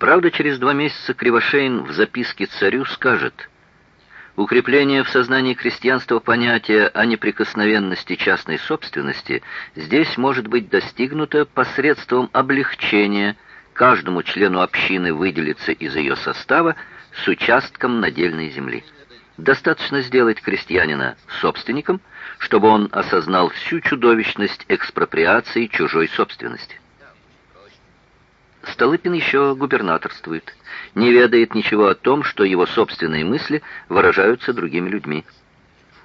Правда, через два месяца Кривошеин в записке царю скажет Укрепление в сознании крестьянства понятия о неприкосновенности частной собственности здесь может быть достигнуто посредством облегчения каждому члену общины выделиться из ее состава с участком надельной земли. Достаточно сделать крестьянина собственником, чтобы он осознал всю чудовищность экспроприации чужой собственности. Столыпин еще губернаторствует, не ведает ничего о том, что его собственные мысли выражаются другими людьми.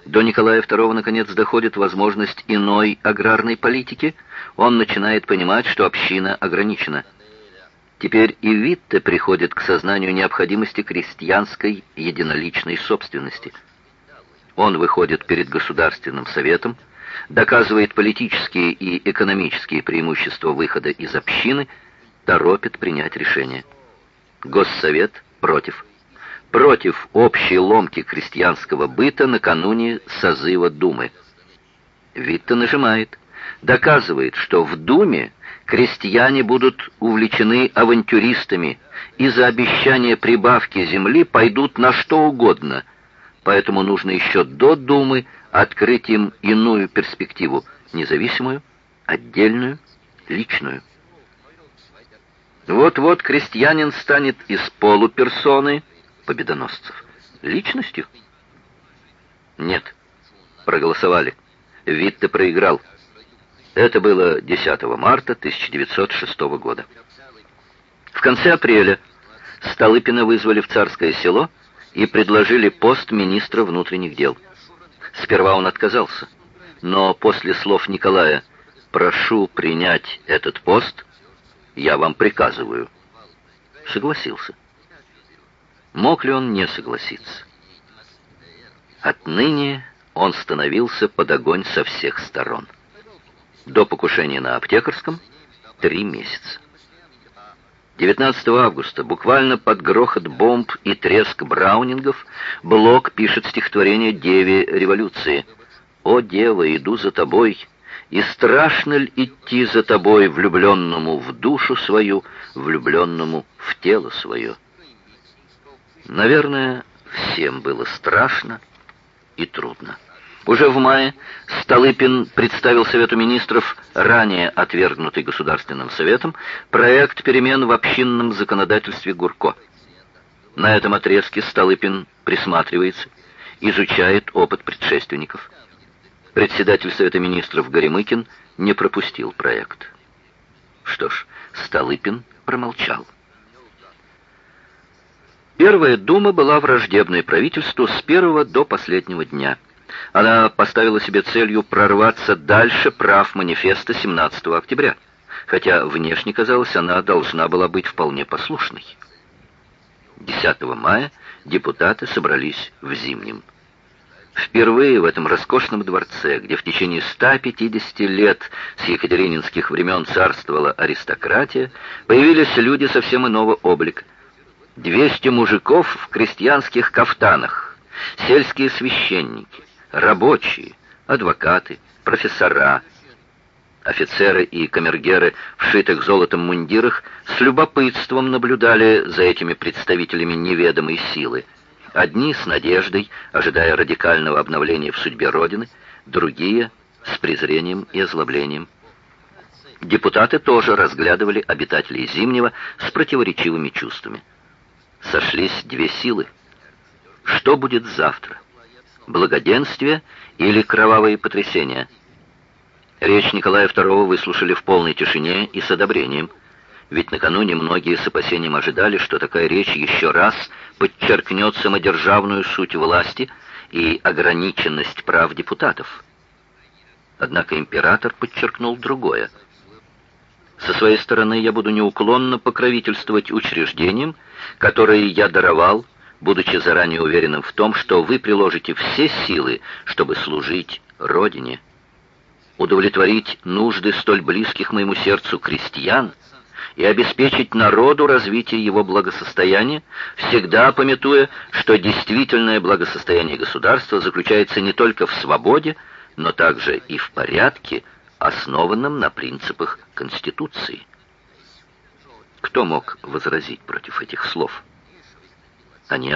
До Николая II наконец доходит возможность иной аграрной политики, он начинает понимать, что община ограничена – Теперь и Витте приходит к сознанию необходимости крестьянской единоличной собственности. Он выходит перед Государственным Советом, доказывает политические и экономические преимущества выхода из общины, торопит принять решение. Госсовет против. Против общей ломки крестьянского быта накануне созыва Думы. Витте нажимает, доказывает, что в Думе крестьяне будут увлечены авантюристами и за обещание прибавки земли пойдут на что угодно. Поэтому нужно еще до Думы открыть им иную перспективу, независимую, отдельную, личную. Вот-вот крестьянин станет из полуперсоны победоносцев личностью. Нет, проголосовали. Витте проиграл. Это было 10 марта 1906 года. В конце апреля Столыпина вызвали в Царское село и предложили пост министра внутренних дел. Сперва он отказался, но после слов Николая «прошу принять этот пост, я вам приказываю», согласился. Мог ли он не согласиться? Отныне он становился под огонь со всех сторон. До покушения на аптекарском — три месяца. 19 августа, буквально под грохот бомб и треск браунингов, Блок пишет стихотворение «Деве революции». «О, дева, иду за тобой, и страшно ли идти за тобой, влюбленному в душу свою, влюбленному в тело свое?» Наверное, всем было страшно и трудно. Уже в мае Столыпин представил Совету министров, ранее отвергнутый Государственным Советом, проект перемен в общинном законодательстве Гурко. На этом отрезке Столыпин присматривается, изучает опыт предшественников. Председатель Совета министров Горемыкин не пропустил проект. Что ж, Столыпин промолчал. Первая дума была враждебной правительству с первого до последнего дня – она поставила себе целью прорваться дальше прав манифеста 17 октября, хотя внешне казалось, она должна была быть вполне послушной. 10 мая депутаты собрались в Зимнем. Впервые в этом роскошном дворце, где в течение 150 лет с екатерининских времен царствовала аристократия, появились люди совсем иного облика. 200 мужиков в крестьянских кафтанах, сельские священники, рабочие, адвокаты, профессора, офицеры и камергеры в шитых золотом мундирах с любопытством наблюдали за этими представителями неведомой силы. Одни с надеждой, ожидая радикального обновления в судьбе Родины, другие с презрением и озлоблением. Депутаты тоже разглядывали обитателей Зимнего с противоречивыми чувствами. Сошлись две силы. Что будет завтра? благоденствие или кровавые потрясения. Речь Николая II выслушали в полной тишине и с одобрением, ведь накануне многие с опасением ожидали, что такая речь еще раз подчеркнет самодержавную суть власти и ограниченность прав депутатов. Однако император подчеркнул другое. Со своей стороны я буду неуклонно покровительствовать учреждениям, которые я даровал будучи заранее уверенным в том, что вы приложите все силы, чтобы служить Родине, удовлетворить нужды столь близких моему сердцу крестьян и обеспечить народу развитие его благосостояния, всегда пометуя, что действительное благосостояние государства заключается не только в свободе, но также и в порядке, основанном на принципах Конституции. Кто мог возразить против этих слов? Они